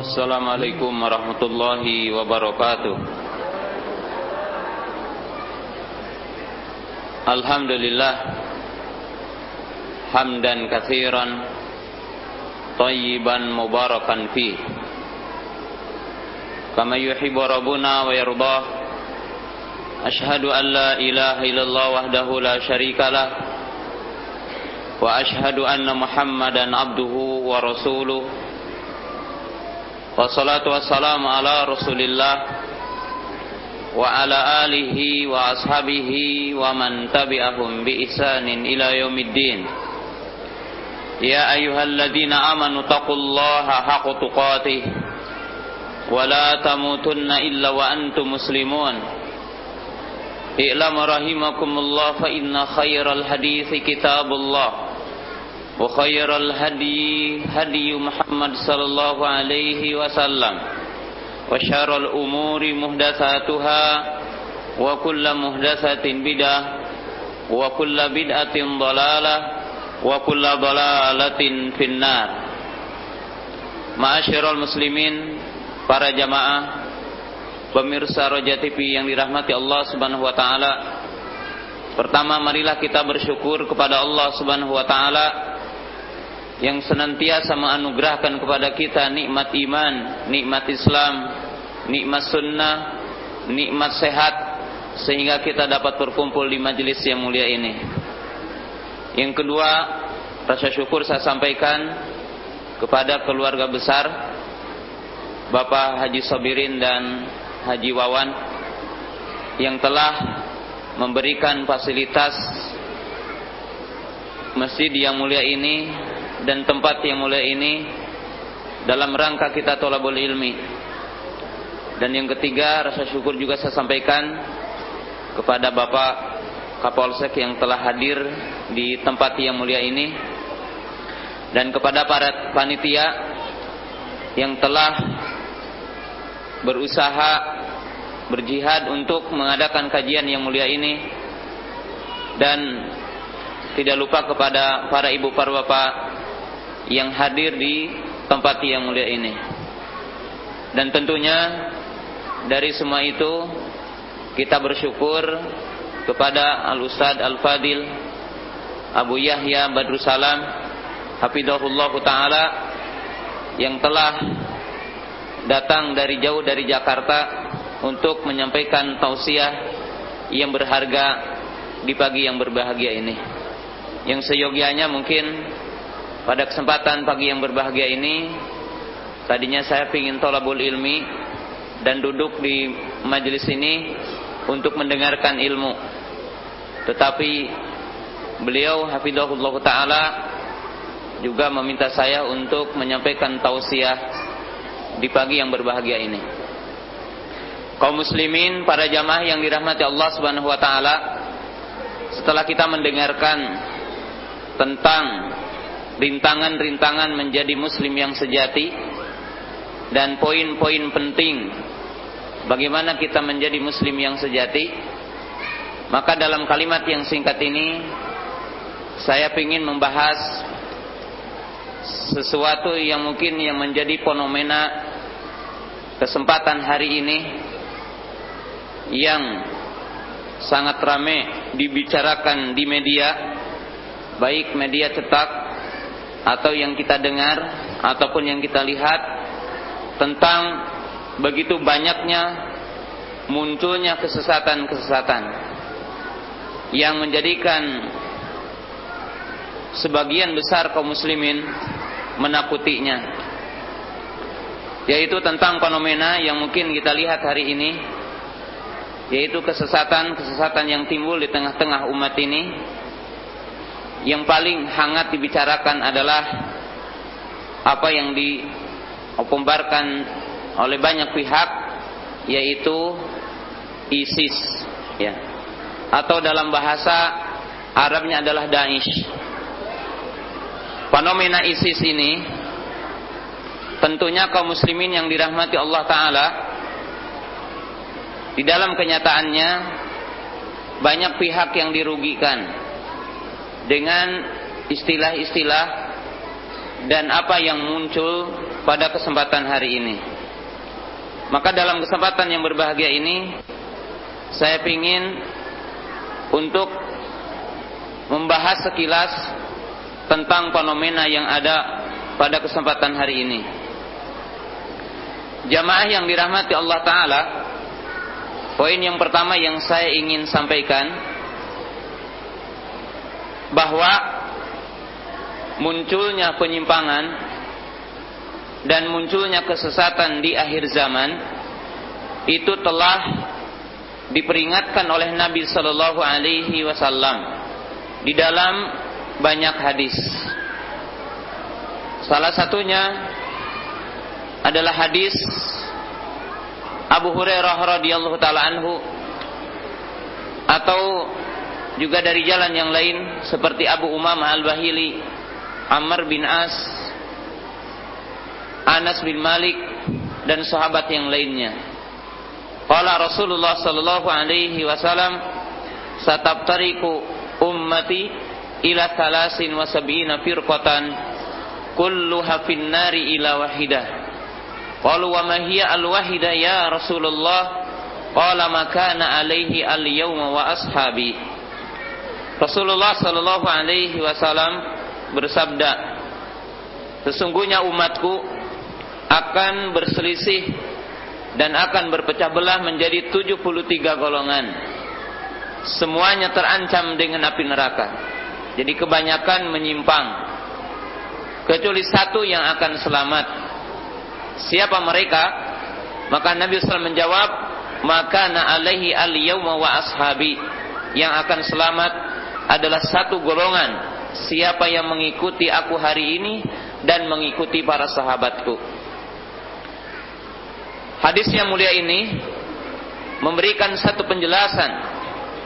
Assalamualaikum warahmatullahi wabarakatuh. Alhamdulillah Hamdan kathiran Tayyiban mubarakan fi Kama yuhibu Rabbuna wa yardah Ashhadu an la ilaha illallah wahdahu la syarika lah Wa ashhadu anna muhammadan abduhu wa rasuluh Wassalatu wassalamu ala rasulillah Wa ala alihi wa ashabihi Wa man tabi'ahum bi ihsanin ila yaumiddin Ya ayyuhalladzina amanu taqullaha haqqa tuqatih Wa la tamutunna illa wa antum muslimun I'lam rahimakumullah fa inna khairal hadithi kitabullah وخير الهدي هدي محمد صلى الله عليه وسلم وشر الأمور محدثاتها وكل محدثة بدعة وكل بدعة ضلالة وكل ضلالة في النار Ma'asyiral muslimin para jamaah pemirsa Roja TV yang dirahmati Allah Subhanahu wa taala. Pertama marilah kita bersyukur kepada Allah Subhanahu wa taala yang senantiasa menganugerahkan kepada kita nikmat iman, nikmat Islam, nikmat sunnah, nikmat sehat sehingga kita dapat berkumpul di majelis yang mulia ini. Yang kedua, rasa syukur saya sampaikan kepada keluarga besar Bapak Haji Sobirin dan Haji Wawan yang telah memberikan fasilitas masjid yang mulia ini dan tempat yang mulia ini dalam rangka kita tolabul ilmi. Dan yang ketiga, rasa syukur juga saya sampaikan kepada Bapak Kapolsek yang telah hadir di tempat yang mulia ini dan kepada para panitia yang telah berusaha berjihad untuk mengadakan kajian yang mulia ini dan tidak lupa kepada para ibu para bapak yang hadir di tempat yang mulia ini. Dan tentunya dari semua itu kita bersyukur kepada Al Ustad Al Fadil Abu Yahya Badrussalam Hafidhahullah Ta'ala yang telah datang dari jauh dari Jakarta untuk menyampaikan tausiah yang berharga di pagi yang berbahagia ini. Yang seyogianya mungkin pada kesempatan pagi yang berbahagia ini Tadinya saya ingin tolabul ilmi Dan duduk di majelis ini Untuk mendengarkan ilmu. Tetapi Beliau Hafidhahullah Ta'ala Juga meminta saya untuk menyampaikan tausiah Di pagi yang berbahagia ini. Kaum muslimin, para jamaah yang dirahmati Allah Subhanahu wa taala, setelah kita mendengarkan tentang rintangan-rintangan menjadi muslim yang sejati dan poin-poin penting bagaimana kita menjadi muslim yang sejati. Maka dalam kalimat yang singkat ini saya ingin membahas sesuatu yang mungkin yang menjadi fenomena kesempatan hari ini yang sangat ramai dibicarakan di media baik media cetak atau yang kita dengar ataupun yang kita lihat tentang begitu banyaknya munculnya kesesatan-kesesatan yang menjadikan sebagian besar kaum muslimin menakutinya yaitu tentang fenomena yang mungkin kita lihat hari ini yaitu kesesatan-kesesatan yang timbul di tengah-tengah umat ini yang paling hangat dibicarakan adalah apa yang diopombarkan oleh banyak pihak yaitu ISIS ya. Atau dalam bahasa Arabnya adalah Daesh. Fenomena ISIS ini tentunya kaum muslimin yang dirahmati Allah taala di dalam kenyataannya banyak pihak yang dirugikan dengan istilah-istilah dan apa yang muncul pada kesempatan hari ini. Maka dalam kesempatan yang berbahagia ini saya ingin untuk membahas sekilas tentang fenomena yang ada pada kesempatan hari ini. Jamaah yang dirahmati Allah Ta'ala Poin yang pertama yang saya ingin sampaikan Bahwa Munculnya penyimpangan Dan munculnya kesesatan di akhir zaman Itu telah Diperingatkan oleh Nabi Sallallahu Alaihi Wasallam Di dalam banyak hadis. Salah satunya adalah hadis Abu Hurairah radhiyallahu taala anhu atau juga dari jalan yang lain seperti Abu Umamah Al-Bahili, Amr bin As, Anas bin Malik dan sahabat yang lainnya. Qala Rasulullah sallallahu alaihi wasallam satabtariku ummati ila thalasin wa sab'ina firqatan kulluha finnari ila wahidah Qalu wa ma hiya al-wahida ya Rasulullah? Qala ma kana alaihi al-yawma wa ashabi. Rasulullah sallallahu alaihi wasallam bersabda, Sesungguhnya umatku akan berselisih dan akan berpecah belah menjadi 73 golongan. Semuanya terancam dengan api neraka. Jadi kebanyakan menyimpang. Kecuali satu yang akan selamat Siapa mereka? Maka Nabi SAW menjawab, maka na alaihi al yawma wa ashabi. Yang akan selamat adalah satu golongan. Siapa yang mengikuti aku hari ini dan mengikuti para sahabatku. Hadis yang mulia ini memberikan satu penjelasan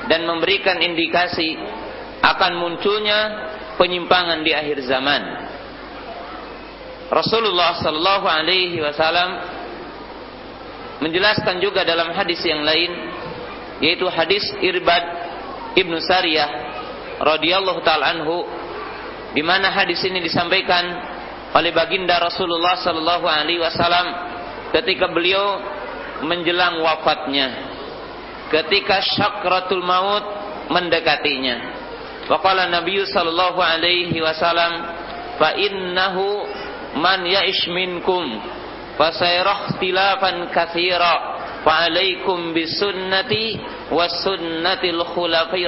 dan memberikan indikasi akan munculnya penyimpangan di akhir zaman Rasulullah sallallahu alaihi wasallam menjelaskan juga dalam hadis yang lain yaitu hadis Irbad Ibnu Sariyah radhiyallahu taala anhu di mana hadis ini disampaikan oleh baginda Rasulullah sallallahu alaihi wasallam ketika beliau menjelang wafatnya ketika syakratul maut mendekatinya. Waqala Nabi sallallahu alaihi wasallam fa innahu man ya'ish minkum fasayarah ikhtilafan katsira fa alaikum bisunnati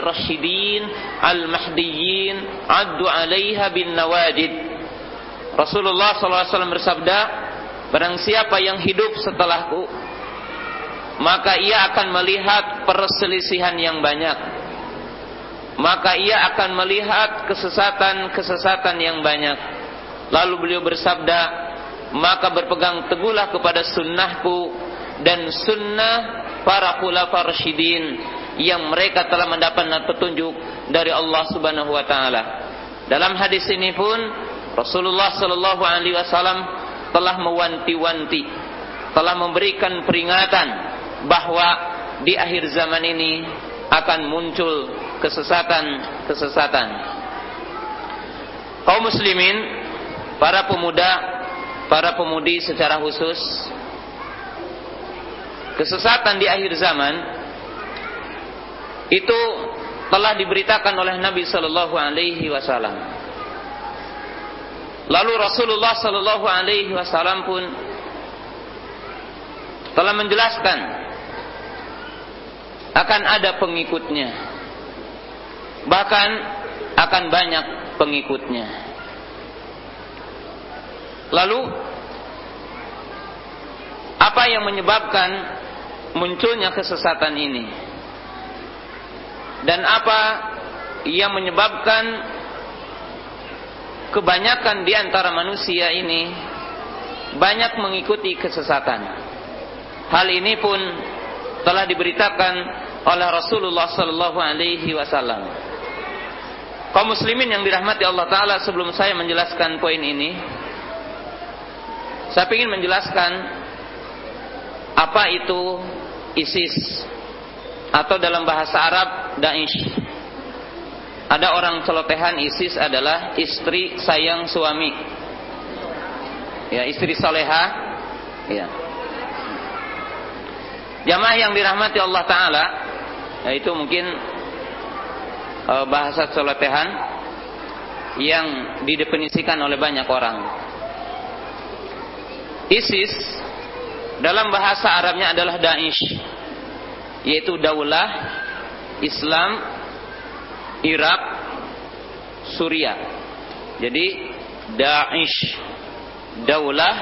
rasyidin al mahdiyyin addu 'alaiha bin nawajid. Rasulullah SAW bersabda barang siapa yang hidup setelahku maka ia akan melihat perselisihan yang banyak. Maka ia akan melihat kesesatan-kesesatan yang banyak. Lalu beliau bersabda, maka berpegang teguhlah kepada sunnahku dan sunnah para khulafa rasyidin yang mereka telah mendapat petunjuk dari Allah Subhanahu wa taala. Dalam hadis ini pun Rasulullah sallallahu alaihi wasallam telah mewanti-wanti, telah memberikan peringatan bahwa di akhir zaman ini akan muncul kesesatan-kesesatan. Kaum muslimin para pemuda, para pemudi secara khusus kesesatan di akhir zaman itu telah diberitakan oleh Nabi sallallahu alaihi wasallam. Lalu Rasulullah sallallahu alaihi wasallam pun telah menjelaskan akan ada pengikutnya. Bahkan akan banyak pengikutnya. Lalu apa yang menyebabkan munculnya kesesatan ini? Dan apa yang menyebabkan kebanyakan di antara manusia ini banyak mengikuti kesesatan? Hal ini pun telah diberitakan oleh Rasulullah sallallahu alaihi wasallam. Kaum muslimin yang dirahmati Allah taala sebelum saya menjelaskan poin ini, saya ingin menjelaskan apa itu ISIS atau dalam bahasa Arab Daesh. Ada orang celotehan ISIS adalah istri sayang suami. ya istri soleha ya jamaah yang dirahmati Allah Taala yaitu mungkin uh, bahasa soletehan yang didefinisikan oleh banyak orang ISIS dalam bahasa Arabnya adalah Daesh yaitu daulah Islam Irak Suriah. Jadi Daesh daulah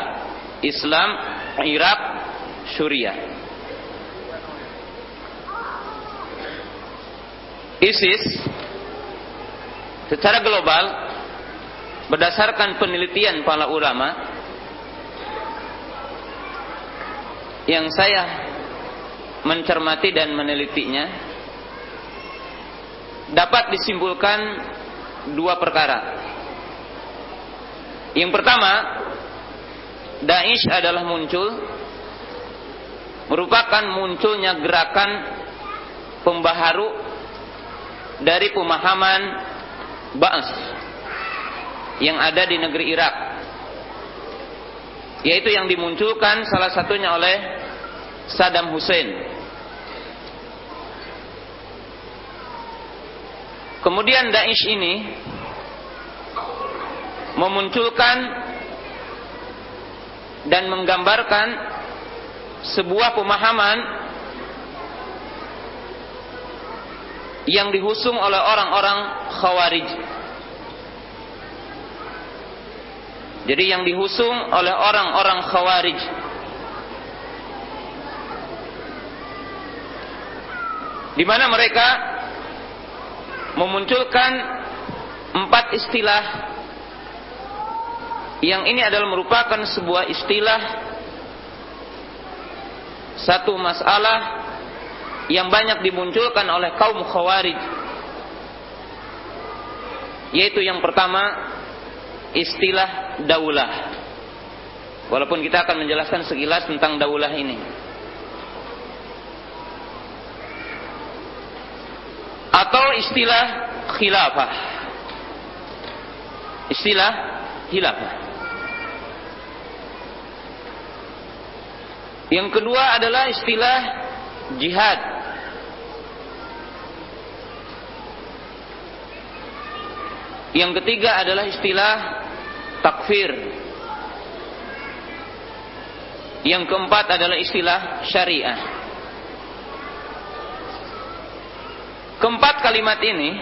Islam Irak Suriah. ISIS secara global berdasarkan penelitian para ulama yang saya mencermati dan menelitinya dapat disimpulkan dua perkara. Yang pertama, Daesh adalah muncul merupakan munculnya gerakan pembaharu dari pemahaman Ba'as yang ada di negeri Irak yaitu yang dimunculkan salah satunya oleh Saddam Hussein kemudian Daesh ini memunculkan dan menggambarkan sebuah pemahaman yang dihusung oleh orang-orang khawarij. Jadi yang dihusung oleh orang-orang khawarij. Di mana mereka memunculkan empat istilah. Yang ini adalah merupakan sebuah istilah. Satu masalah yang banyak dimunculkan oleh kaum khawarij. Yaitu yang pertama istilah daulah. Walaupun kita akan menjelaskan sekilas tentang daulah ini. Atau istilah khilafah. Istilah khilafah. Yang kedua adalah istilah jihad. Yang ketiga adalah istilah takfir. Yang keempat adalah istilah syariah. Keempat kalimat ini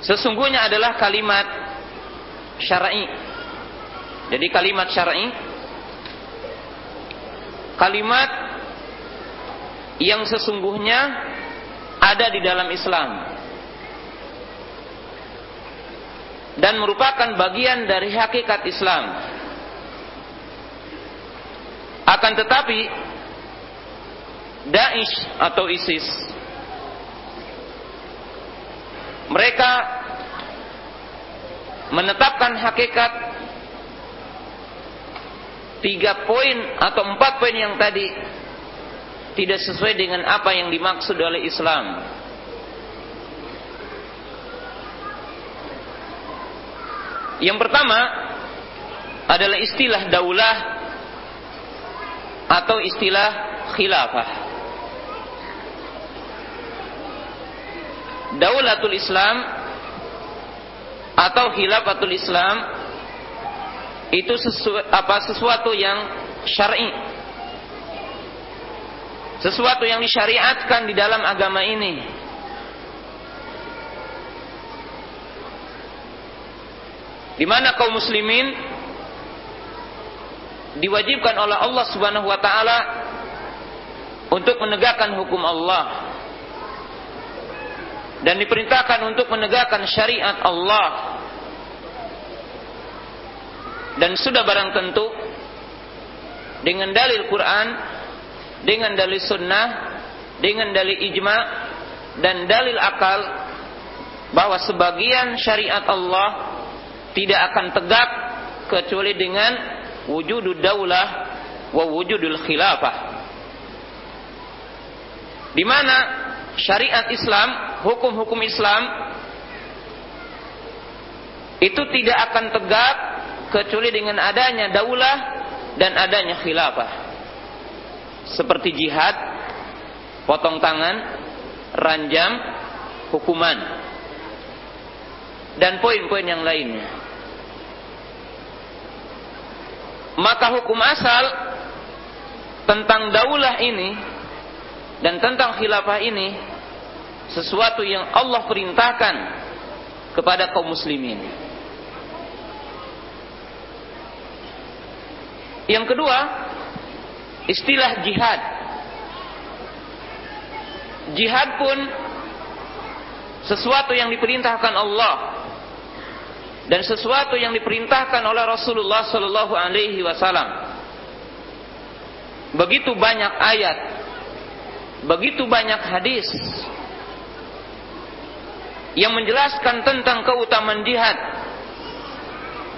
sesungguhnya adalah kalimat syar'i. Jadi kalimat syar'i kalimat yang sesungguhnya ada di dalam Islam. Dan merupakan bagian dari hakikat Islam. Akan tetapi Daesh atau ISIS mereka menetapkan hakikat tiga poin atau empat poin yang tadi tidak sesuai dengan apa yang dimaksud oleh Islam. Yang pertama adalah istilah daulah atau istilah khilafah. Daulatul Islam atau khilafatul Islam itu sesu, apa sesuatu yang syar'i. Sesuatu yang disyariatkan di dalam agama ini. Di mana kaum muslimin diwajibkan oleh Allah Subhanahu wa taala untuk menegakkan hukum Allah dan diperintahkan untuk menegakkan syariat Allah. Dan sudah barang tentu dengan dalil Quran dengan dalil sunnah dengan dalil ijma dan dalil akal bahwa sebagian syariat Allah tidak akan tegak kecuali dengan wujudul daulah wa wujudul khilafah. Di mana syariat Islam, hukum-hukum Islam itu tidak akan tegak kecuali dengan adanya daulah dan adanya khilafah. Seperti jihad, potong tangan, ranjam, hukuman dan poin-poin yang lainnya. Maka hukum asal tentang daulah ini dan tentang khilafah ini sesuatu yang Allah perintahkan kepada kaum muslimin. Yang kedua, istilah jihad. Jihad pun sesuatu yang diperintahkan Allah dan sesuatu yang diperintahkan oleh Rasulullah sallallahu alaihi wasallam. Begitu banyak ayat, begitu banyak hadis yang menjelaskan tentang keutamaan jihad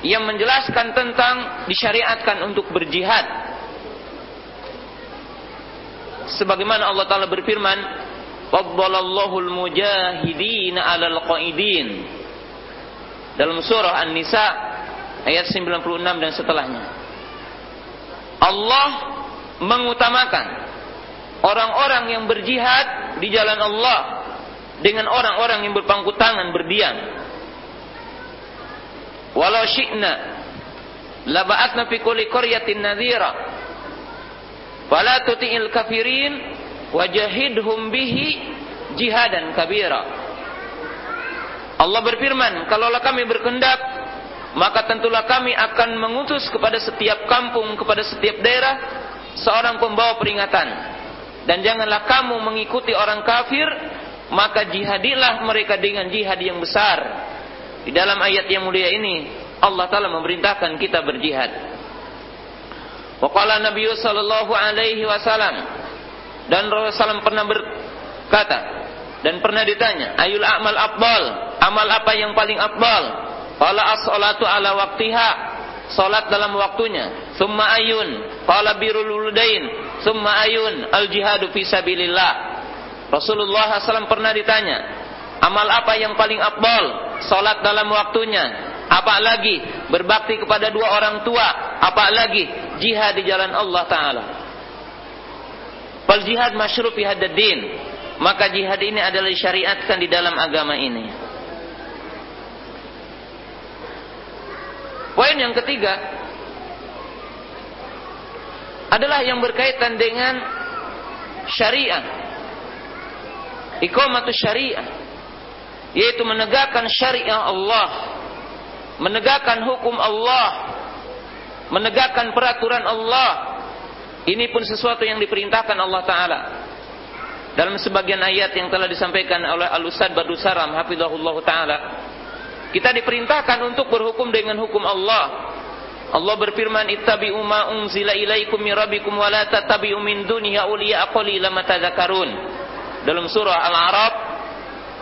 yang menjelaskan tentang disyariatkan untuk berjihad sebagaimana Allah taala berfirman faddalallahu al-mujahidin 'alal qaidin dalam surah An-Nisa ayat 96 dan setelahnya. Allah mengutamakan orang-orang yang berjihad di jalan Allah dengan orang-orang yang berpangku tangan berdiam. Walau syi'na laba'atna fi kulli qaryatin nadhira. Fala tuti'il kafirin wajahidhum bihi jihadan kabira Allah berfirman kalaulah kami berkehendak maka tentulah kami akan mengutus kepada setiap kampung kepada setiap daerah seorang pembawa peringatan dan janganlah kamu mengikuti orang kafir maka jihadilah mereka dengan jihad yang besar di dalam ayat yang mulia ini Allah Taala memerintahkan kita berjihad. Waqala Nabi sallallahu alaihi wasallam dan Rasulullah pernah berkata dan pernah ditanya, "Ayul a'mal afdal?" Amal apa yang paling afdal? Qala as-salatu ala waqtiha. Salat dalam waktunya. Summa ayun? Qala birrul walidain. Summa ayun? Al-jihadu fi sabilillah. Rasulullah SAW pernah ditanya, amal apa yang paling afdal? salat dalam waktunya, apa lagi berbakti kepada dua orang tua, apa lagi jihad di jalan Allah taala. Fal jihad masyru fi hadaddin. Maka jihad ini adalah disyariatkan di dalam agama ini. Poin yang ketiga adalah yang berkaitan dengan syariah. Iqamatus syariah yaitu menegakkan syariat Allah, menegakkan hukum Allah, menegakkan peraturan Allah. Ini pun sesuatu yang diperintahkan Allah Taala. Dalam sebagian ayat yang telah disampaikan oleh Al-Ustaz Badu Saram hafizahullah taala, kita diperintahkan untuk berhukum dengan hukum Allah. Allah berfirman, "Ittabi'u ma unzila ilaikum min rabbikum wa la tattabi'u min dunihi awliya qalilan ma tadhakkarun." Dalam surah Al-A'raf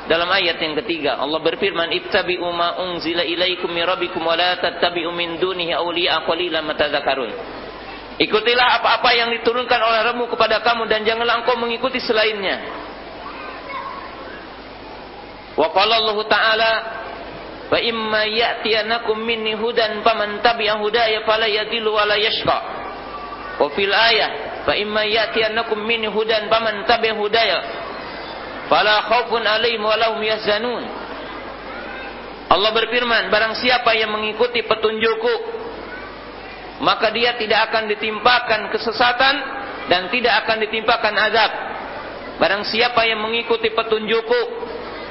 dalam ayat yang ketiga Allah berfirman ittabi'u ma unzila ilaikum min rabbikum wa la tattabi'u min dunihi awliya qalilan matadzakarun Ikutilah apa-apa yang diturunkan oleh Rabbmu kepada kamu dan janganlah engkau mengikuti selainnya. Wa qala Allah Ta'ala Fa imma ya'tiyanakum minni hudan faman tabi'a hudaya fala yadillu wa la yashqa. Wa fil ayah fa imma ya'tiyanakum minni hudan faman tabi'a hudaya fala khaufun alaihim wa lahum yahzanun Allah berfirman barang siapa yang mengikuti petunjukku maka dia tidak akan ditimpakan kesesatan dan tidak akan ditimpakan azab. Barang siapa yang mengikuti petunjukku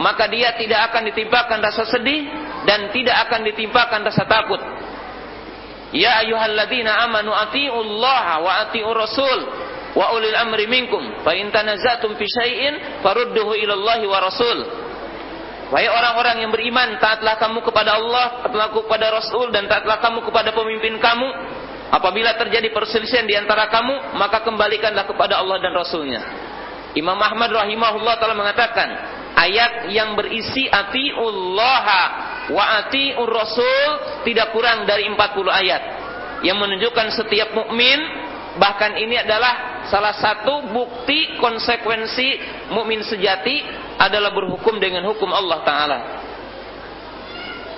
maka dia tidak akan ditimpakan rasa sedih dan tidak akan ditimpakan rasa takut. Ya ayyuhalladzina amanu atiullaha wa atiur rasul wa ulil amri minkum. Fa in tanazatum fi syai'in farudduhu ila Allah wa rasul. Wahai orang-orang yang beriman, taatlah kamu kepada Allah, taatlah kepada Rasul, dan taatlah kamu kepada pemimpin kamu. Apabila terjadi perselisihan di antara kamu, maka kembalikanlah kepada Allah dan Rasulnya. Imam Ahmad rahimahullah telah mengatakan, ayat yang berisi atiullah wa atiur rasul tidak kurang dari 40 ayat yang menunjukkan setiap mukmin bahkan ini adalah salah satu bukti konsekuensi mukmin sejati adalah berhukum dengan hukum Allah taala.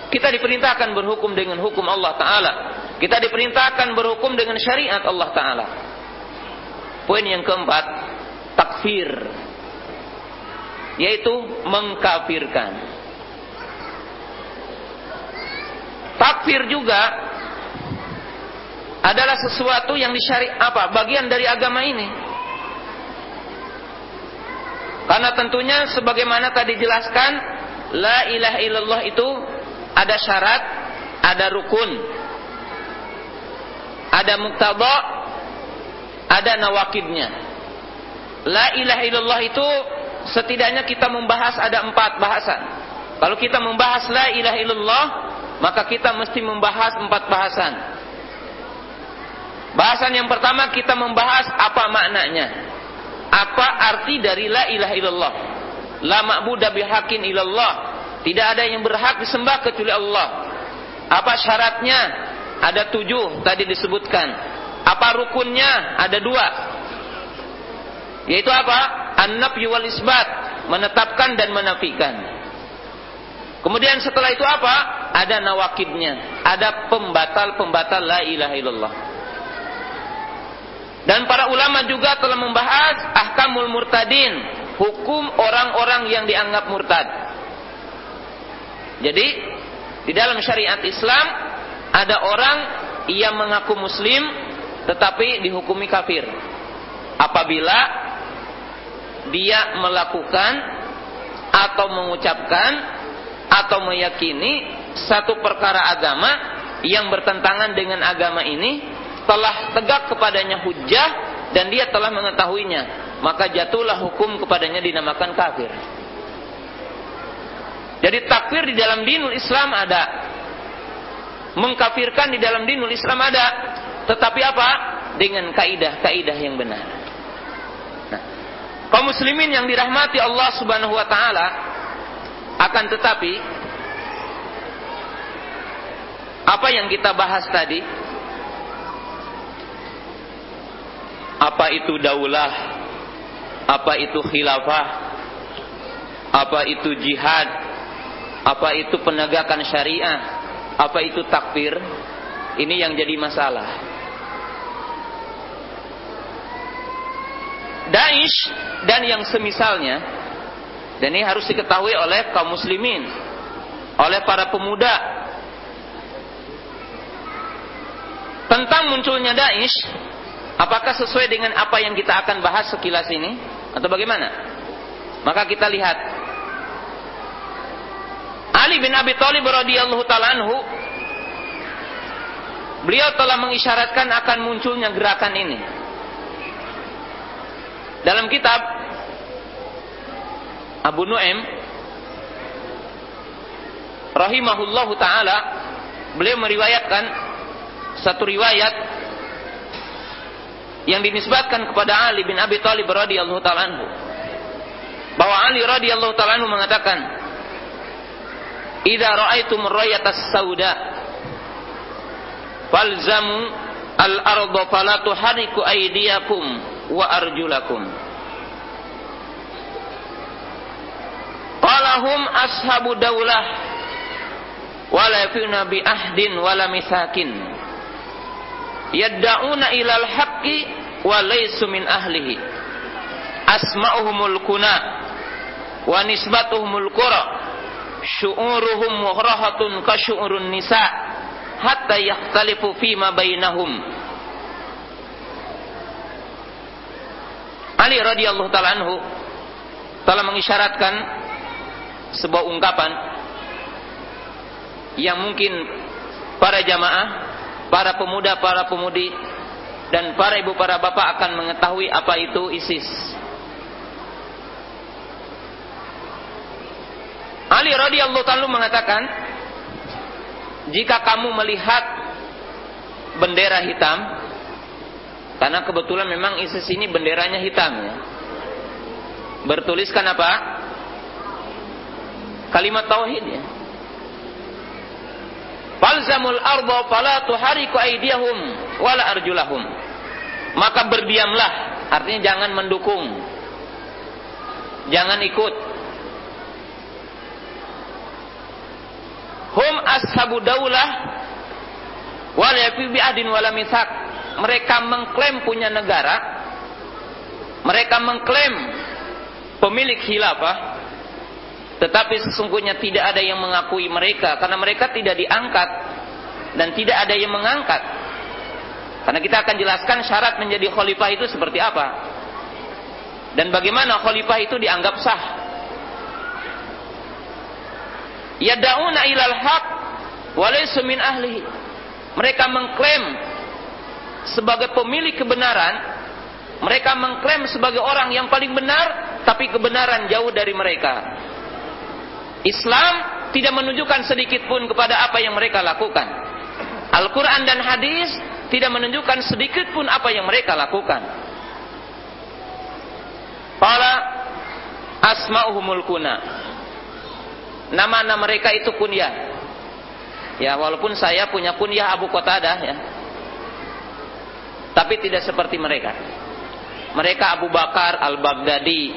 Kita diperintahkan berhukum dengan hukum Allah taala Kita diperintahkan berhukum dengan syariat Allah Ta'ala. Poin yang keempat, takfir. Yaitu mengkafirkan. Takfir juga adalah sesuatu yang disyari apa? Bagian dari agama ini. Karena tentunya sebagaimana tadi jelaskan, la ilaha illallah itu ada syarat, ada rukun, ada muktaba, ada nawakidnya. La ilaha illallah itu setidaknya kita membahas ada empat bahasan. Kalau kita membahas la ilaha illallah, maka kita mesti membahas empat bahasan. Bahasan yang pertama kita membahas apa maknanya. Apa arti dari la ilaha illallah? La ma'budu bihaqqin illallah. Tidak ada yang berhak disembah kecuali Allah. Apa syaratnya? Ada tujuh tadi disebutkan. Apa rukunnya? Ada dua. Yaitu apa? An-nafyu isbat. Menetapkan dan menafikan. Kemudian setelah itu apa? Ada nawakidnya. Ada pembatal-pembatal la ilaha illallah. Dan para ulama juga telah membahas ahkamul murtadin, hukum orang-orang yang dianggap murtad. Jadi, di dalam syariat Islam ada orang yang mengaku muslim tetapi dihukumi kafir. Apabila dia melakukan atau mengucapkan atau meyakini satu perkara agama yang bertentangan dengan agama ini telah tegak kepadanya hujah dan dia telah mengetahuinya, maka jatuhlah hukum kepadanya dinamakan kafir. Jadi takfir di dalam dinul Islam ada. Mengkafirkan di dalam dinul Islam ada. Tetapi apa? Dengan kaidah-kaidah yang benar. Nah, kaum muslimin yang dirahmati Allah Subhanahu wa taala akan tetapi apa yang kita bahas tadi apa itu daulah, apa itu khilafah, apa itu jihad, apa itu penegakan syariah, apa itu takfir, ini yang jadi masalah. Daesh dan yang semisalnya, dan ini harus diketahui oleh kaum muslimin, oleh para pemuda, tentang munculnya Daesh Apakah sesuai dengan apa yang kita akan bahas sekilas ini atau bagaimana? Maka kita lihat Ali bin Abi Thalib radhiyallahu taala anhu beliau telah mengisyaratkan akan munculnya gerakan ini. Dalam kitab Abu Nuaim rahimahullahu taala beliau meriwayatkan satu riwayat yang dinisbatkan kepada Ali bin Abi Thalib radhiyallahu taala anhu bahwa Ali radhiyallahu taala anhu mengatakan "Idza ra'aitum rayatas sauda falzamu al-ardha fala tuhariku aydiyakum wa arjulakum" Qalahum ashabu daulah wala yafuna bi ahdin wala misakin yadda'una ilal haqqi wa laysu min ahlihi. Asma'uhumul kuna wa nisbatuhumul qura syu'uruhum muhrahatun ka syu'urun nisa hatta yakhtalifu fima bainahum Ali radhiyallahu taala anhu telah mengisyaratkan sebuah ungkapan yang mungkin para jamaah para pemuda, para pemudi dan para ibu, para bapak akan mengetahui apa itu ISIS. Ali radhiyallahu taala mengatakan, jika kamu melihat bendera hitam, karena kebetulan memang ISIS ini benderanya hitam ya. Bertuliskan apa? Kalimat tauhid ya. Falzamul ardo fala tuhariku aydiyahum wala arjulahum. Maka berdiamlah, artinya jangan mendukung. Jangan ikut. Hum ashabu daulah wal yafi bi ahdin wala mithaq. Mereka mengklaim punya negara, mereka mengklaim pemilik khilafah, tetapi sesungguhnya tidak ada yang mengakui mereka karena mereka tidak diangkat dan tidak ada yang mengangkat. Karena kita akan jelaskan syarat menjadi khalifah itu seperti apa. Dan bagaimana khalifah itu dianggap sah. Yada'una ilal haq walaysa min ahlihi. Mereka mengklaim sebagai pemilik kebenaran, mereka mengklaim sebagai orang yang paling benar, tapi kebenaran jauh dari mereka. Islam tidak menunjukkan sedikit pun kepada apa yang mereka lakukan. Al-Quran dan hadis tidak menunjukkan sedikit pun apa yang mereka lakukan. Para asma'uhumul kuna. Nama-nama mereka itu kunyah. Ya, walaupun saya punya kunyah Abu Qatadah ya. Tapi tidak seperti mereka. Mereka Abu Bakar Al-Baghdadi,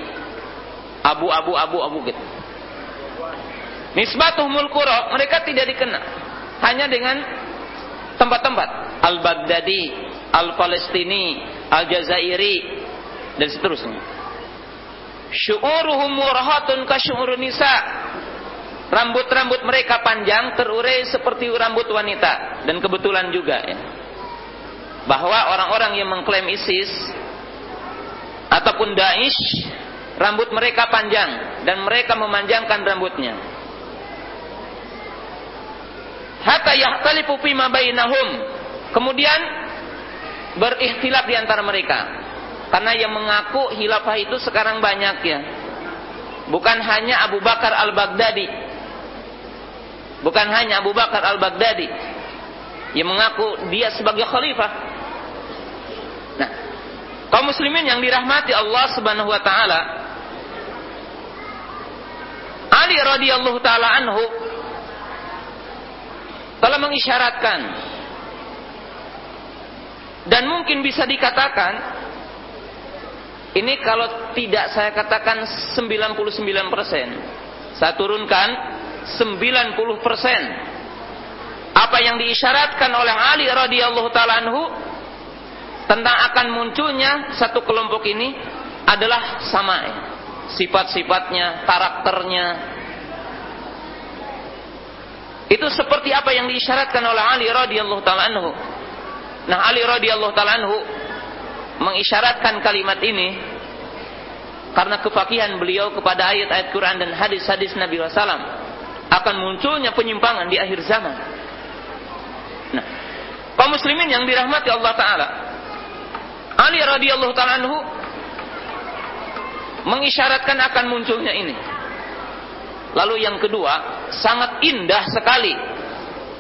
Abu Abu Abu Abu gitu. Nisbatuhumul qura, mereka tidak dikenal. Hanya dengan tempat-tempat Al-Baghdadi, Al-Palestini, Al-Jazairi dan seterusnya. Syu'uruhum murahatun ka nisa. Rambut-rambut mereka panjang terurai seperti rambut wanita dan kebetulan juga ya. Bahwa orang-orang yang mengklaim ISIS ataupun Daesh rambut mereka panjang dan mereka memanjangkan rambutnya hatta yahtalifu fima bainahum. Kemudian berikhtilaf di antara mereka. Karena yang mengaku hilafah itu sekarang banyak ya. Bukan hanya Abu Bakar Al-Baghdadi. Bukan hanya Abu Bakar Al-Baghdadi yang mengaku dia sebagai khalifah. Nah, kaum muslimin yang dirahmati Allah Subhanahu wa taala Ali radhiyallahu taala anhu telah mengisyaratkan dan mungkin bisa dikatakan ini kalau tidak saya katakan 99% saya turunkan 90% apa yang diisyaratkan oleh Ali radhiyallahu taala anhu tentang akan munculnya satu kelompok ini adalah sama sifat-sifatnya, karakternya, itu seperti apa yang diisyaratkan oleh Ali radhiyallahu taala anhu. Nah, Ali radhiyallahu taala anhu mengisyaratkan kalimat ini karena kefakihan beliau kepada ayat-ayat Quran dan hadis-hadis Nabi SAW akan munculnya penyimpangan di akhir zaman. Nah, kaum muslimin yang dirahmati Allah Taala, Ali radhiyallahu taala anhu mengisyaratkan akan munculnya ini. Lalu yang kedua, sangat indah sekali.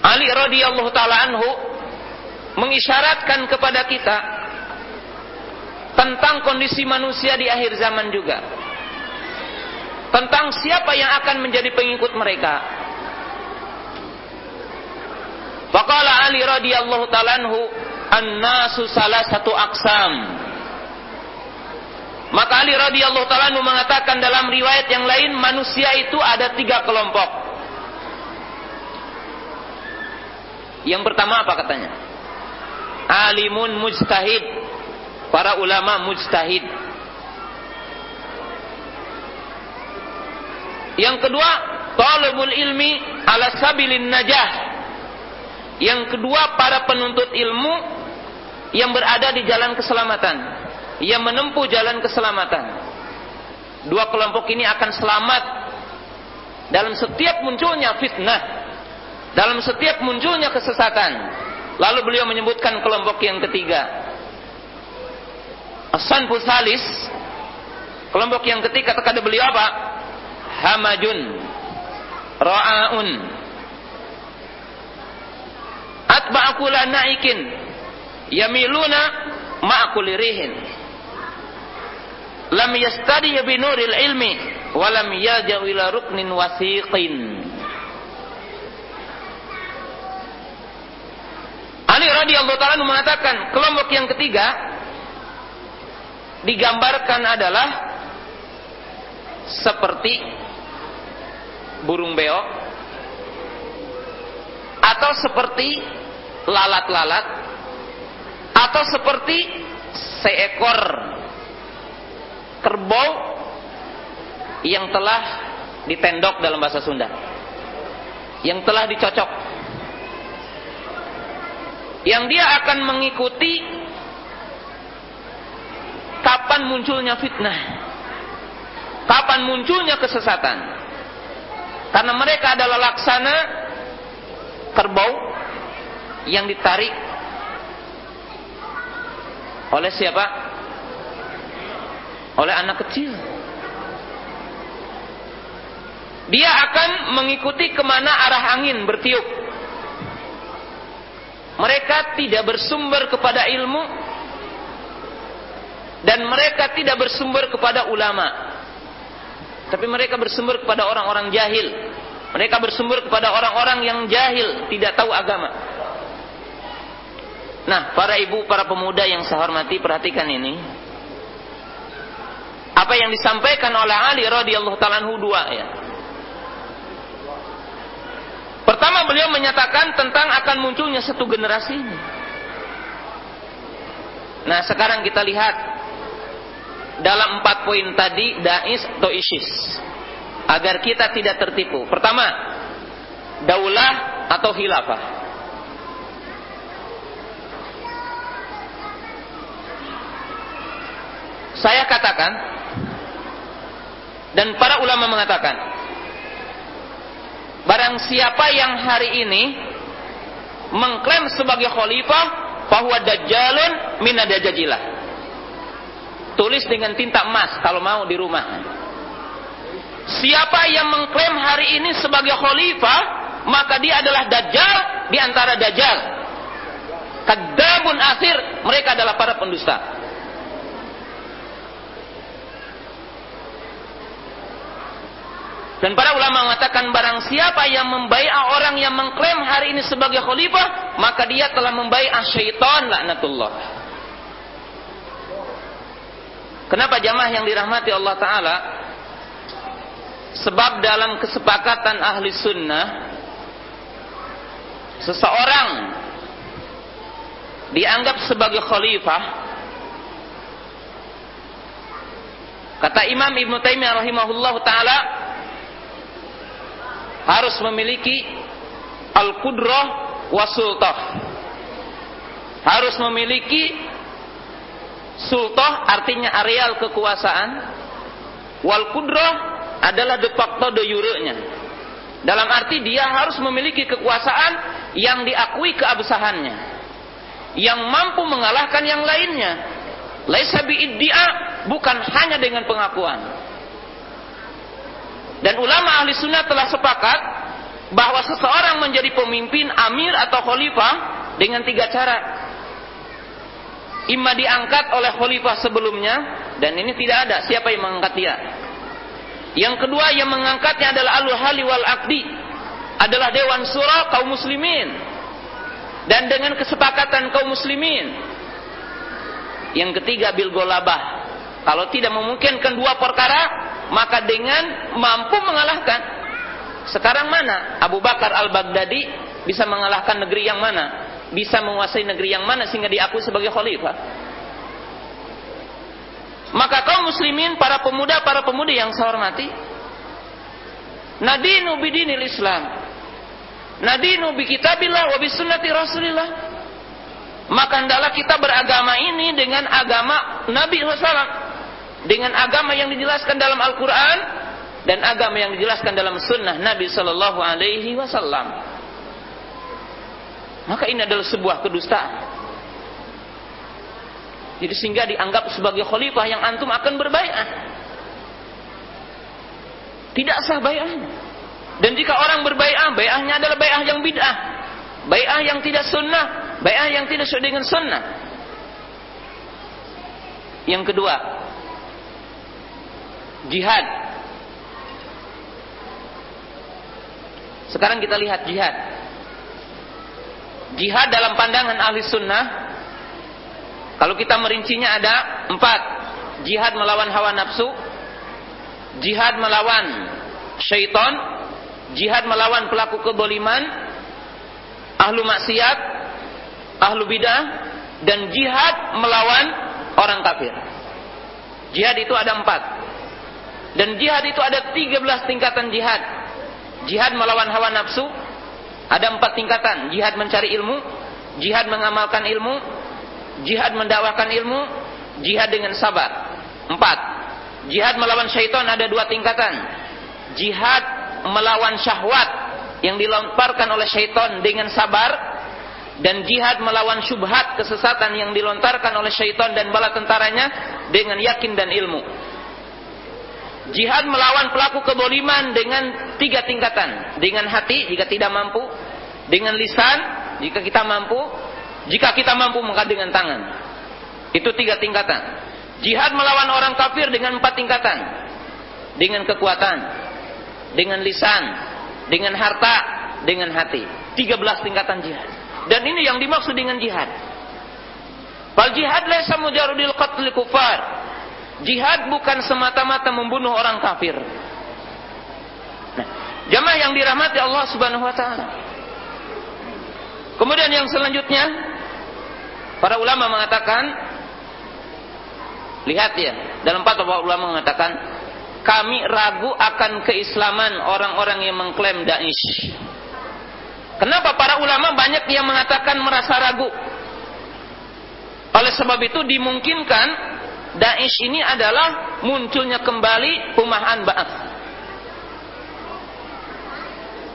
Ali radhiyallahu taala anhu mengisyaratkan kepada kita tentang kondisi manusia di akhir zaman juga. Tentang siapa yang akan menjadi pengikut mereka. Faqala Ali radhiyallahu taala anhu, "An-nasu salah satu aksam." Maka Ali radhiyallahu taala mengatakan dalam riwayat yang lain manusia itu ada tiga kelompok. Yang pertama apa katanya? Alimun mujtahid. Para ulama mujtahid. Yang kedua, talabul ilmi ala sabilin najah. Yang kedua, para penuntut ilmu yang berada di jalan keselamatan yang menempuh jalan keselamatan. Dua kelompok ini akan selamat dalam setiap munculnya fitnah, dalam setiap munculnya kesesatan. Lalu beliau menyebutkan kelompok yang ketiga. Asan Salis, kelompok yang ketiga kata beliau apa? Hamajun, Ra'aun, Atba'akula naikin, Yamiluna ma'akulirihin lam yastadi bi nuril ilmi wa lam yajau ila ruknin wasiqin. Ali radhiyallahu taala mengatakan kelompok yang ketiga digambarkan adalah seperti burung beo atau seperti lalat-lalat atau seperti seekor kerbau yang telah ditendok dalam bahasa Sunda. Yang telah dicocok. Yang dia akan mengikuti kapan munculnya fitnah kapan munculnya kesesatan karena mereka adalah laksana kerbau yang ditarik oleh siapa? Oleh anak kecil. Dia akan mengikuti ke mana arah angin bertiup. Mereka tidak bersumber kepada ilmu dan mereka tidak bersumber kepada ulama. Tapi mereka bersumber kepada orang-orang jahil. Mereka bersumber kepada orang-orang yang jahil, tidak tahu agama. Nah, para ibu, para pemuda yang saya hormati, perhatikan ini. Apa yang disampaikan oleh Ali radhiyallahu taala dua ya. Pertama beliau menyatakan tentang akan munculnya satu generasi ini. Nah sekarang kita lihat dalam empat poin tadi dais atau isis agar kita tidak tertipu. Pertama, daulah atau khilafah. Saya katakan dan para ulama mengatakan Barang siapa yang hari ini mengklaim sebagai khalifah bahwa dajjalun min dajajilah. Tulis dengan tinta emas kalau mau di rumah. Siapa yang mengklaim hari ini sebagai khalifah, maka dia adalah dajjal di antara dajjal. Kadabun akhir, mereka adalah para pendusta. Dan para ulama mengatakan barang siapa yang membai'a orang yang mengklaim hari ini sebagai khalifah, maka dia telah membai'a syaitan laknatullah. Kenapa jamaah yang dirahmati Allah Ta'ala? Sebab dalam kesepakatan ahli sunnah, seseorang dianggap sebagai khalifah, kata Imam Ibn Taimiyah rahimahullah ta'ala, harus memiliki al-qudrah wa sultah. Harus memiliki sultah artinya areal kekuasaan. Wal qudrah adalah de facto de jure-nya. Dalam arti dia harus memiliki kekuasaan yang diakui keabsahannya. Yang mampu mengalahkan yang lainnya. Laisa biiddia bukan hanya dengan pengakuan. Dan ulama ahli sunnah telah sepakat bahwa seseorang menjadi pemimpin, amir atau khalifah dengan tiga cara. Ima diangkat oleh khalifah sebelumnya dan ini tidak ada siapa yang mengangkat dia. Yang kedua yang mengangkatnya adalah alul hali wal akdi adalah dewan surah kaum muslimin dan dengan kesepakatan kaum muslimin. Yang ketiga bil golabah. Kalau tidak memungkinkan dua perkara, maka dengan mampu mengalahkan sekarang mana Abu Bakar al-Baghdadi bisa mengalahkan negeri yang mana bisa menguasai negeri yang mana sehingga diakui sebagai khalifah maka kaum muslimin para pemuda para pemudi yang saya hormati nadinu bidinil Islam nadinu bi kitabillah wa bi sunnati rasulillah maka hendaklah kita beragama ini dengan agama Nabi SAW dengan agama yang dijelaskan dalam Al-Quran dan agama yang dijelaskan dalam Sunnah Nabi Sallallahu Alaihi Wasallam. Maka ini adalah sebuah kedustaan. Jadi sehingga dianggap sebagai khalifah yang antum akan berbaikat. Tidak sah bai'ahnya. Dan jika orang berbai'ah, bai'ahnya adalah bai'ah yang bid'ah. Bai'ah yang tidak sunnah, bai'ah yang tidak sesuai dengan sunnah. Yang kedua, jihad. Sekarang kita lihat jihad. Jihad dalam pandangan ahli sunnah, kalau kita merincinya ada empat. Jihad melawan hawa nafsu, jihad melawan syaitan, jihad melawan pelaku keboliman, ahlu maksiat, ahlu bidah dan jihad melawan orang kafir. Jihad itu ada empat. Dan jihad itu ada tiga belas tingkatan jihad. Jihad melawan hawa nafsu, ada empat tingkatan. Jihad mencari ilmu, jihad mengamalkan ilmu, jihad mendakwakan ilmu, jihad dengan sabar. Empat. Jihad melawan syaitan ada dua tingkatan. Jihad melawan syahwat yang dilontarkan oleh syaitan dengan sabar dan jihad melawan syubhat kesesatan yang dilontarkan oleh syaitan dan bala tentaranya dengan yakin dan ilmu. Jihad melawan pelaku keboliman dengan tiga tingkatan. Dengan hati jika tidak mampu. Dengan lisan jika kita mampu. Jika kita mampu maka dengan tangan. Itu tiga tingkatan. Jihad melawan orang kafir dengan empat tingkatan. Dengan kekuatan. Dengan lisan. Dengan harta. Dengan hati. Tiga belas tingkatan jihad. Dan ini yang dimaksud dengan jihad. Fal jihad laisa mujarradil qatl kufar. Jihad bukan semata-mata membunuh orang kafir. Nah, jamaah yang dirahmati Allah Subhanahu wa taala. Kemudian yang selanjutnya para ulama mengatakan lihat ya, dalam fatwa ulama mengatakan kami ragu akan keislaman orang-orang yang mengklaim Daesh. Kenapa para ulama banyak yang mengatakan merasa ragu? Oleh sebab itu dimungkinkan Daesh ini adalah munculnya kembali umahan ba'at.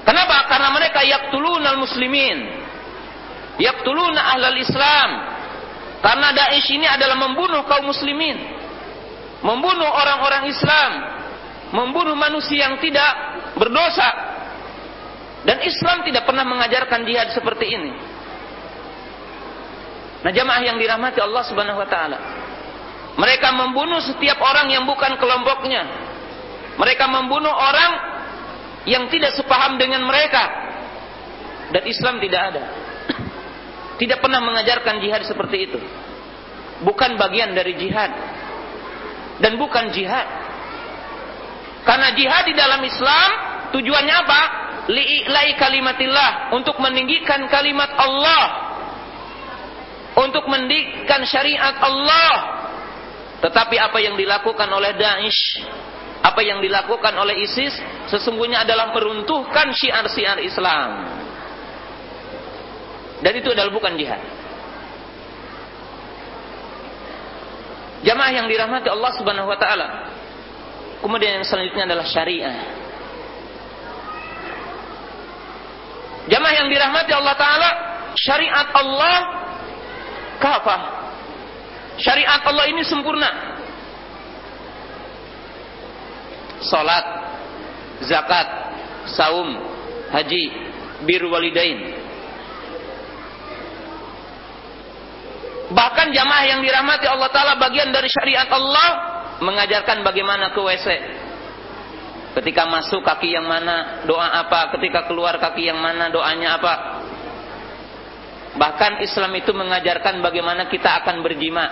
Kenapa? Karena mereka yaktuluna muslimin. Yaktuluna ahlal Islam. Karena Daesh ini adalah membunuh kaum muslimin. Membunuh orang-orang Islam. Membunuh manusia yang tidak berdosa. Dan Islam tidak pernah mengajarkan jihad seperti ini. Nah jamaah yang dirahmati Allah subhanahu wa ta'ala. Mereka membunuh setiap orang yang bukan kelompoknya. Mereka membunuh orang yang tidak sepaham dengan mereka. Dan Islam tidak ada. Tidak pernah mengajarkan jihad seperti itu. Bukan bagian dari jihad. Dan bukan jihad. Karena jihad di dalam Islam tujuannya apa? Li'i'lai kalimatillah. Untuk meninggikan kalimat Allah. Untuk meninggikan syariat Allah tetapi apa yang dilakukan oleh Daesh, apa yang dilakukan oleh ISIS sesungguhnya adalah meruntuhkan syiar-syiar Islam. Dan itu adalah bukan jihad. Jamaah yang dirahmati Allah Subhanahu wa taala. Kemudian yang selanjutnya adalah syariah. Jamaah yang dirahmati Allah taala, syariat Allah kafah Syariat Allah ini sempurna. Salat, zakat, saum, haji, bir walidain. Bahkan jamaah yang dirahmati Allah Ta'ala bagian dari syariat Allah mengajarkan bagaimana ke WC. Ketika masuk kaki yang mana, doa apa. Ketika keluar kaki yang mana, doanya apa. Bahkan Islam itu mengajarkan bagaimana kita akan berjima.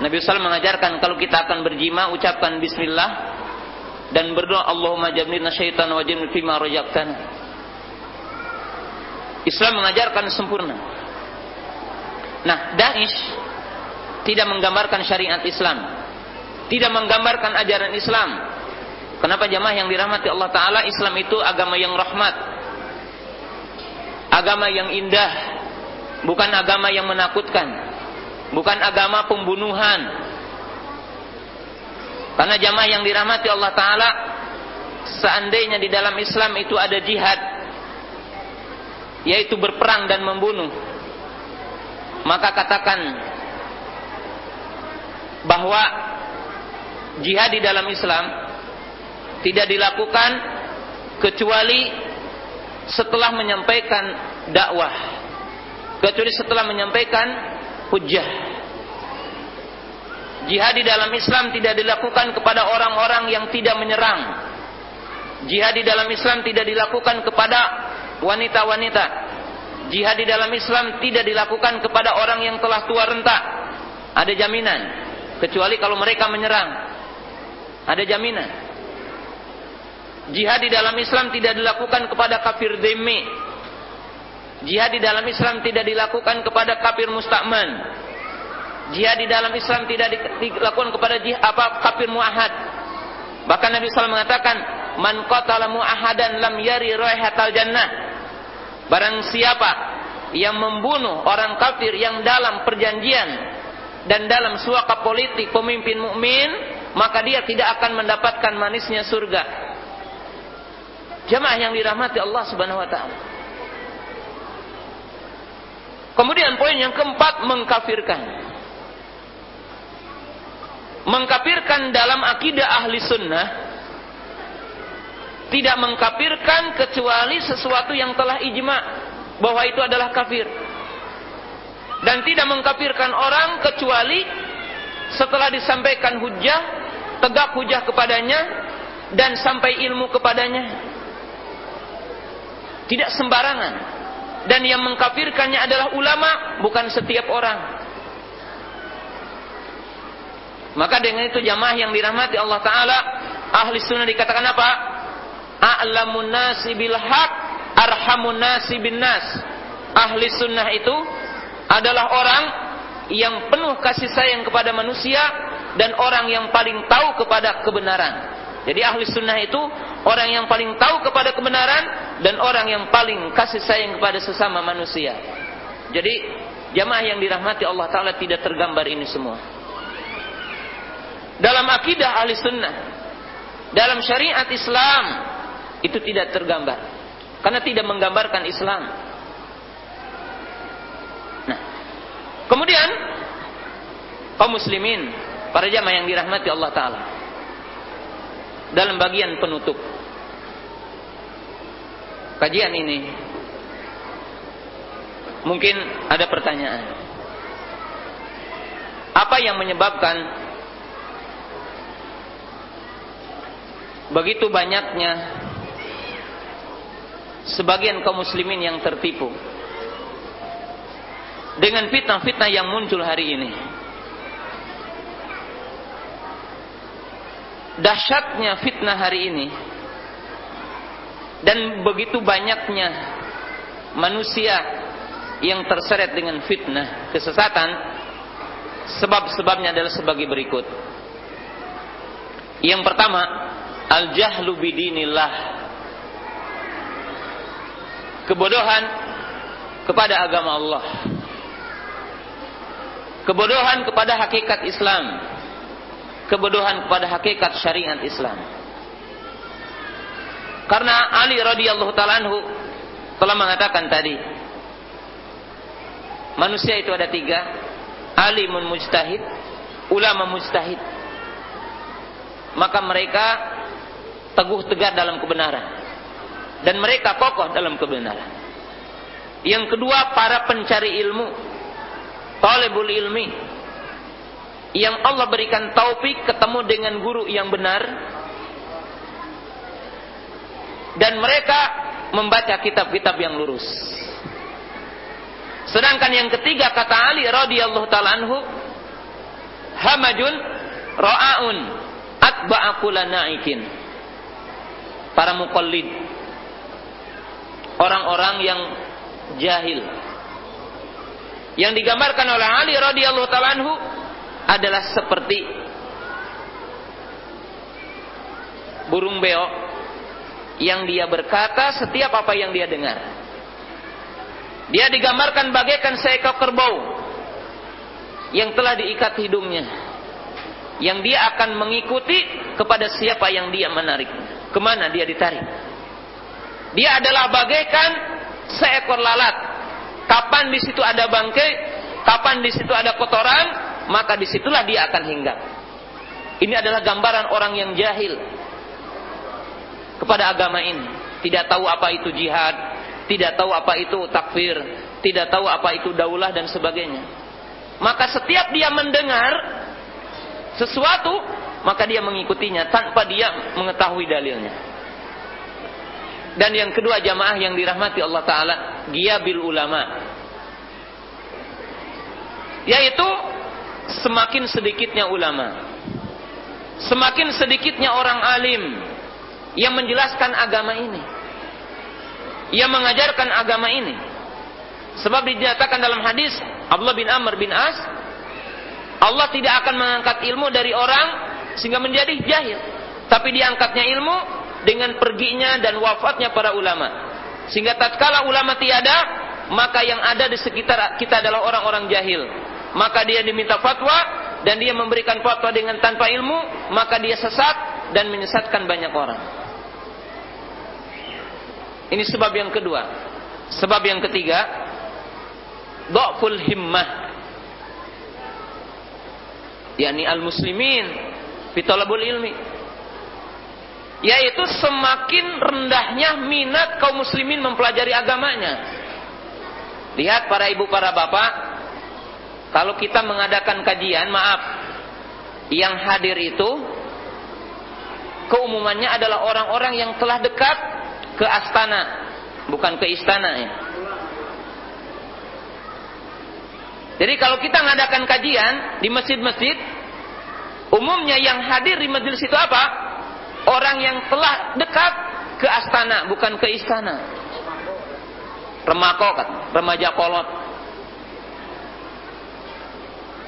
Nabi SAW mengajarkan kalau kita akan berjima ucapkan Bismillah dan berdoa Allahumma jabnina syaitan wa fima rajabtana. Islam mengajarkan sempurna. Nah, Daesh tidak menggambarkan syariat Islam. Tidak menggambarkan ajaran Islam. Kenapa jamaah yang dirahmati Allah Ta'ala Islam itu agama yang rahmat agama yang indah, bukan agama yang menakutkan, bukan agama pembunuhan. Karena jamaah yang dirahmati Allah Ta'ala, seandainya di dalam Islam itu ada jihad, yaitu berperang dan membunuh, maka katakan bahwa jihad di dalam Islam tidak dilakukan kecuali setelah menyampaikan dakwah. Kecuali setelah menyampaikan hujah jihad di dalam Islam tidak dilakukan kepada orang-orang yang tidak menyerang. Jihad di dalam Islam tidak dilakukan kepada wanita-wanita. Jihad di dalam Islam tidak dilakukan kepada orang yang telah tua renta. Ada jaminan. Kecuali kalau mereka menyerang. Ada jaminan Jihad di dalam Islam tidak dilakukan kepada kafir demi. Jihad di dalam Islam tidak dilakukan kepada kafir mustakman. Jihad di dalam Islam tidak dilakukan kepada jihad, apa kafir muahad. Bahkan Nabi SAW mengatakan, "Man qatala muahadan lam yari raihatal jannah." Barang siapa yang membunuh orang kafir yang dalam perjanjian dan dalam suaka politik pemimpin mukmin, maka dia tidak akan mendapatkan manisnya surga. Jemaah yang dirahmati Allah Subhanahu wa taala. Kemudian poin yang keempat mengkafirkan. Mengkafirkan dalam akidah ahli sunnah tidak mengkafirkan kecuali sesuatu yang telah ijma bahwa itu adalah kafir. Dan tidak mengkafirkan orang kecuali setelah disampaikan hujah, tegak hujah kepadanya dan sampai ilmu kepadanya. Tidak sembarangan. Dan yang mengkafirkannya adalah ulama, bukan setiap orang. Maka dengan itu jamaah yang dirahmati Allah Ta'ala, ahli sunnah dikatakan apa? A'lamun nasi bil haq, arhamun nasi bin nas. Ahli sunnah itu adalah orang yang penuh kasih sayang kepada manusia dan orang yang paling tahu kepada kebenaran. Jadi ahli sunnah itu orang yang paling tahu kepada kebenaran dan orang yang paling kasih sayang kepada sesama manusia. Jadi jamaah yang dirahmati Allah Ta'ala tidak tergambar ini semua. Dalam akidah ahli sunnah, dalam syariat Islam, itu tidak tergambar. Karena tidak menggambarkan Islam. Kemudian kaum muslimin, para jamaah yang dirahmati Allah taala. Dalam bagian penutup kajian ini mungkin ada pertanyaan. Apa yang menyebabkan begitu banyaknya sebagian kaum muslimin yang tertipu dengan fitnah-fitnah yang muncul hari ini. Dahsyatnya fitnah hari ini dan begitu banyaknya manusia yang terseret dengan fitnah kesesatan sebab-sebabnya adalah sebagai berikut. Yang pertama, al-jahlu bidinillah. Kebodohan kepada agama Allah kebodohan kepada hakikat Islam, kebodohan kepada hakikat syariat Islam. Karena Ali radhiyallahu taala anhu telah mengatakan tadi, manusia itu ada tiga, alimun mujtahid, ulama mujtahid. Maka mereka teguh tegar dalam kebenaran dan mereka kokoh dalam kebenaran. Yang kedua para pencari ilmu talibul ilmi yang Allah berikan taufik ketemu dengan guru yang benar dan mereka membaca kitab-kitab yang lurus. Sedangkan yang ketiga kata Ali radhiyallahu taala anhu hamajun ra'aun atba'a naikin. Para muqallid. Orang-orang yang jahil yang digambarkan oleh Ali radhiyallahu taala anhu adalah seperti burung beo yang dia berkata setiap apa yang dia dengar. Dia digambarkan bagaikan seekor kerbau yang telah diikat hidungnya. Yang dia akan mengikuti kepada siapa yang dia menarik. Ke mana dia ditarik. Dia adalah bagaikan seekor lalat Kapan di situ ada bangkai, kapan di situ ada kotoran, maka di situlah dia akan hinggap. Ini adalah gambaran orang yang jahil kepada agama ini. Tidak tahu apa itu jihad, tidak tahu apa itu takfir, tidak tahu apa itu daulah dan sebagainya. Maka setiap dia mendengar sesuatu, maka dia mengikutinya tanpa dia mengetahui dalilnya. Dan yang kedua jamaah yang dirahmati Allah Ta'ala giabil ulama yaitu semakin sedikitnya ulama semakin sedikitnya orang alim yang menjelaskan agama ini yang mengajarkan agama ini Sebab dinyatakan dalam hadis Abdullah bin Amr bin As, Allah tidak akan mengangkat ilmu dari orang sehingga menjadi jahil. Tapi diangkatnya ilmu dengan perginya dan wafatnya para ulama. Sehingga tatkala ulama tiada, maka yang ada di sekitar kita adalah orang-orang jahil. Maka dia diminta fatwa dan dia memberikan fatwa dengan tanpa ilmu, maka dia sesat dan menyesatkan banyak orang. Ini sebab yang kedua. Sebab yang ketiga, dhaful himmah. yakni al-muslimin fi talabul ilmi. Yaitu semakin rendahnya minat kaum muslimin mempelajari agamanya. Lihat para ibu, para bapak, kalau kita mengadakan kajian, maaf, yang hadir itu keumumannya adalah orang-orang yang telah dekat ke astana, bukan ke istana ya. Jadi kalau kita mengadakan kajian di masjid-masjid, umumnya yang hadir di majelis itu apa? Orang yang telah dekat ke astana, bukan ke istana. Remako remaja kolot.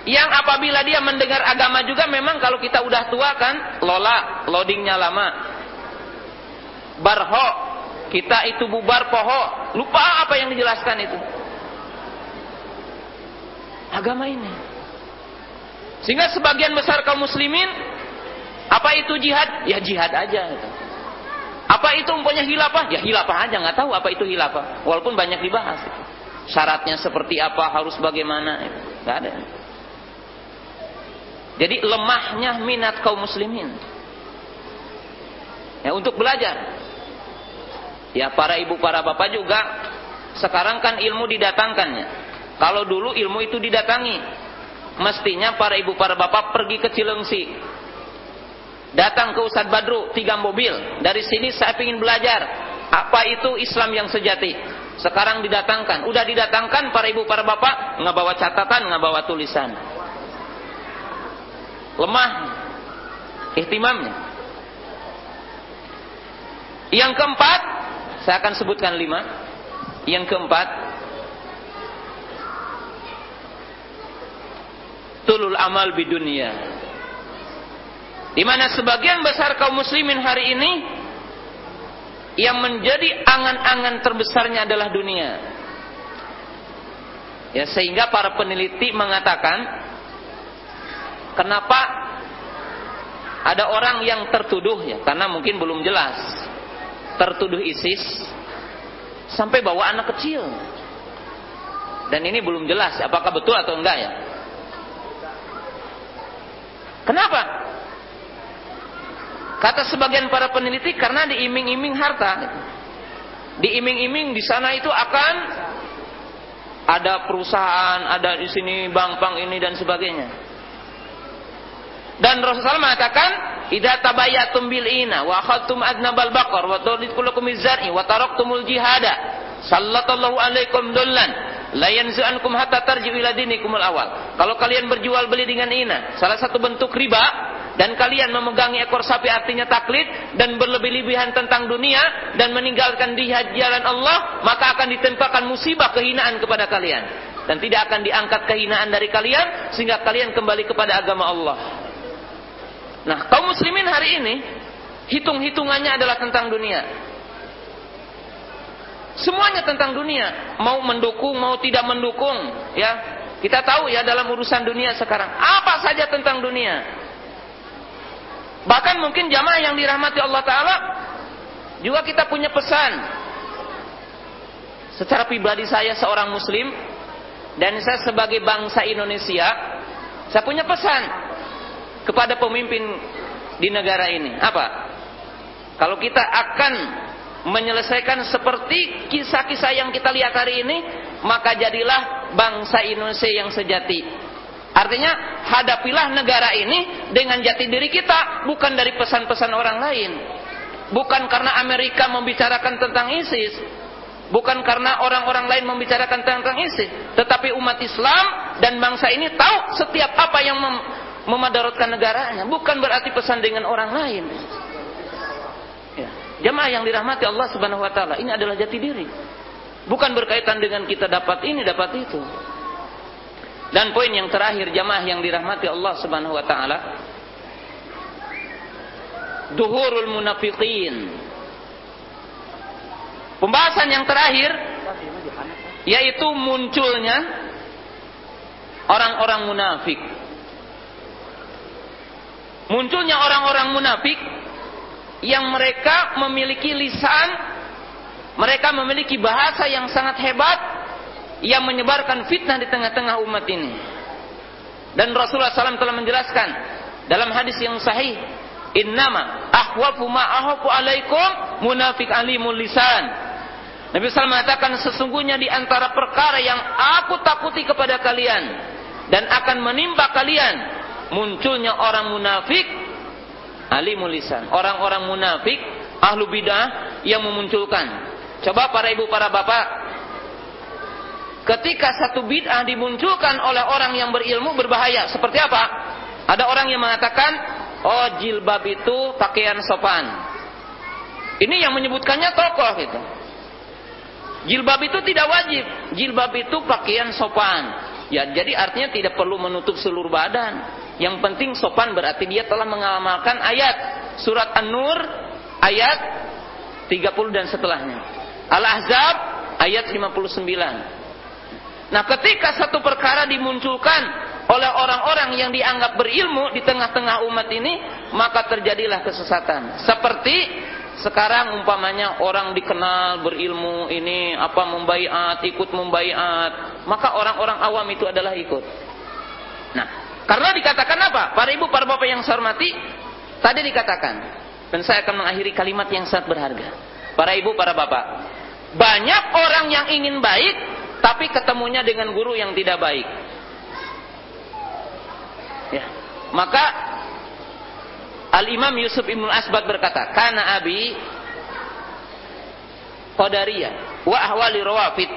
Yang apabila dia mendengar agama juga memang kalau kita udah tua kan, lola, loadingnya lama. Barho, kita itu bubar poho, lupa apa yang dijelaskan itu. Agama ini. Sehingga sebagian besar kaum muslimin, apa itu jihad? Ya jihad aja. Gitu. Apa itu umpamanya hilafah? Ya hilafah aja, nggak tahu apa itu hilafah. Walaupun banyak dibahas. Syaratnya seperti apa, harus bagaimana, nggak ada. Jadi lemahnya minat kaum muslimin. Ya, untuk belajar. Ya, para ibu, para bapak juga sekarang kan ilmu didatangkannya. Kalau dulu ilmu itu didatangi. Mestinya para ibu, para bapak pergi ke Cilengsi. Datang ke Ustadz Badru, tiga mobil. Dari sini saya ingin belajar. Apa itu Islam yang sejati? Sekarang didatangkan. Udah didatangkan para ibu, para bapak. Nggak bawa catatan, nggak bawa tulisan lemah ihtimamnya. Yang keempat, saya akan sebutkan lima. Yang keempat, tulul amal di dunia. Di mana sebagian besar kaum muslimin hari ini yang menjadi angan-angan terbesarnya adalah dunia. Ya sehingga para peneliti mengatakan Kenapa ada orang yang tertuduh ya? Karena mungkin belum jelas. Tertuduh ISIS sampai bawa anak kecil. Dan ini belum jelas apakah betul atau enggak ya. Kenapa? Kata sebagian para peneliti karena diiming-iming harta. Diiming-iming di sana itu akan ada perusahaan, ada di sini bank-bank ini dan sebagainya. Dan Rasulullah mengatakan, "Idza tabayatum bil ina wa akhadtum adnabal baqar wa turidkulukum izari wa taraktumul jihada, sallallahu alaikum dullan la yanzu'ankum hatta tarji'u ila dinikumul awal." Kalau kalian berjual beli dengan ina, salah satu bentuk riba dan kalian memegangi ekor sapi artinya taklid dan berlebih-lebihan tentang dunia dan meninggalkan di jalan Allah, maka akan ditempakan musibah kehinaan kepada kalian dan tidak akan diangkat kehinaan dari kalian sehingga kalian kembali kepada agama Allah. Nah, kaum muslimin hari ini hitung-hitungannya adalah tentang dunia. Semuanya tentang dunia, mau mendukung mau tidak mendukung, ya. Kita tahu ya dalam urusan dunia sekarang, apa saja tentang dunia. Bahkan mungkin jamaah yang dirahmati Allah taala juga kita punya pesan. Secara pribadi saya seorang muslim dan saya sebagai bangsa Indonesia, saya punya pesan kepada pemimpin di negara ini. Apa? Kalau kita akan menyelesaikan seperti kisah-kisah yang kita lihat hari ini, maka jadilah bangsa Indonesia yang sejati. Artinya, hadapilah negara ini dengan jati diri kita, bukan dari pesan-pesan orang lain. Bukan karena Amerika membicarakan tentang ISIS, bukan karena orang-orang lain membicarakan tentang ISIS, tetapi umat Islam dan bangsa ini tahu setiap apa yang memadaratkan negaranya, bukan berarti pesan dengan orang lain. Ya. Jamaah yang dirahmati Allah Subhanahu wa taala, ini adalah jati diri. Bukan berkaitan dengan kita dapat ini, dapat itu. Dan poin yang terakhir jamaah yang dirahmati Allah Subhanahu wa taala. Duhurul munafiqin. Pembahasan yang terakhir yaitu munculnya orang-orang munafik. Munculnya orang-orang munafik yang mereka memiliki lisan, mereka memiliki bahasa yang sangat hebat yang menyebarkan fitnah di tengah-tengah umat ini. Dan Rasulullah SAW telah menjelaskan dalam hadis yang sahih, Innama ahwafu ma ahwafu alaikum munafik alimul lisan. Nabi SAW mengatakan sesungguhnya di antara perkara yang aku takuti kepada kalian dan akan menimpa kalian munculnya orang munafik ahli mulisan, orang-orang munafik ahlu bidah yang memunculkan. Coba para ibu, para bapak, ketika satu bid'ah dimunculkan oleh orang yang berilmu berbahaya. Seperti apa? Ada orang yang mengatakan, oh jilbab itu pakaian sopan. Ini yang menyebutkannya tokoh gitu. Jilbab itu tidak wajib. Jilbab itu pakaian sopan. Ya, jadi artinya tidak perlu menutup seluruh badan. Yang penting sopan berarti dia telah mengamalkan ayat surat An-Nur ayat 30 dan setelahnya. Al-Ahzab ayat 59. Nah, ketika satu perkara dimunculkan oleh orang-orang yang dianggap berilmu di tengah-tengah umat ini, maka terjadilah kesesatan. Seperti sekarang umpamanya orang dikenal berilmu ini apa membaiat, ikut membaiat, maka orang-orang awam itu adalah ikut. Nah, karena dikatakan apa? Para ibu, para bapak yang saya hormati, tadi dikatakan dan saya akan mengakhiri kalimat yang sangat berharga. Para ibu, para bapak, banyak orang yang ingin baik tapi ketemunya dengan guru yang tidak baik. Ya. Maka Al-Imam Yusuf Ibn Asbad berkata, "Kana abi Qadariyah wa ahwali rawafid.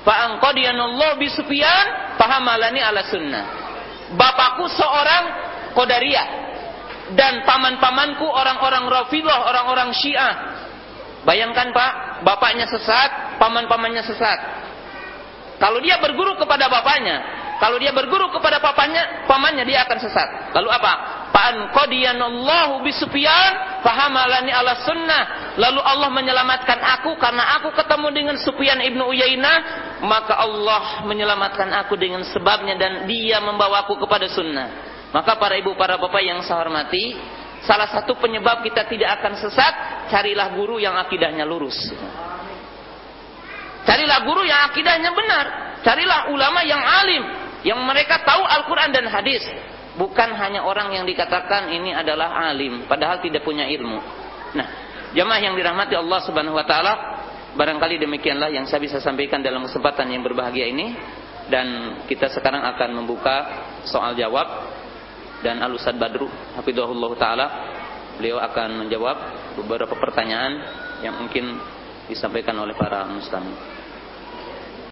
Fa anqadiyanallahu bi Sufyan fahamalani ala sunnah." Bapakku seorang Qadariyah dan paman-pamanku orang-orang Rafidah, orang-orang Syiah. Bayangkan Pak, bapaknya sesat, paman-pamannya sesat. Kalau dia berguru kepada bapaknya, kalau dia berguru kepada papanya, pamannya dia akan sesat. Lalu apa? Fa'an qadiyanallahu bisufyan fahamalani ala sunnah. Lalu Allah menyelamatkan aku karena aku ketemu dengan Sufyan ibnu Uyainah, maka Allah menyelamatkan aku dengan sebabnya dan dia membawaku kepada sunnah. Maka para ibu, para bapak yang saya hormati, salah satu penyebab kita tidak akan sesat, carilah guru yang akidahnya lurus. Carilah guru yang akidahnya benar. Carilah ulama yang alim yang mereka tahu Al-Quran dan hadis. Bukan hanya orang yang dikatakan ini adalah alim padahal tidak punya ilmu. Nah jamaah yang dirahmati Allah subhanahu wa ta'ala barangkali demikianlah yang saya bisa sampaikan dalam kesempatan yang berbahagia ini. Dan kita sekarang akan membuka soal jawab. Dan Alusad Badru Hafidhullah Ta'ala beliau akan menjawab beberapa pertanyaan yang mungkin disampaikan oleh para muslim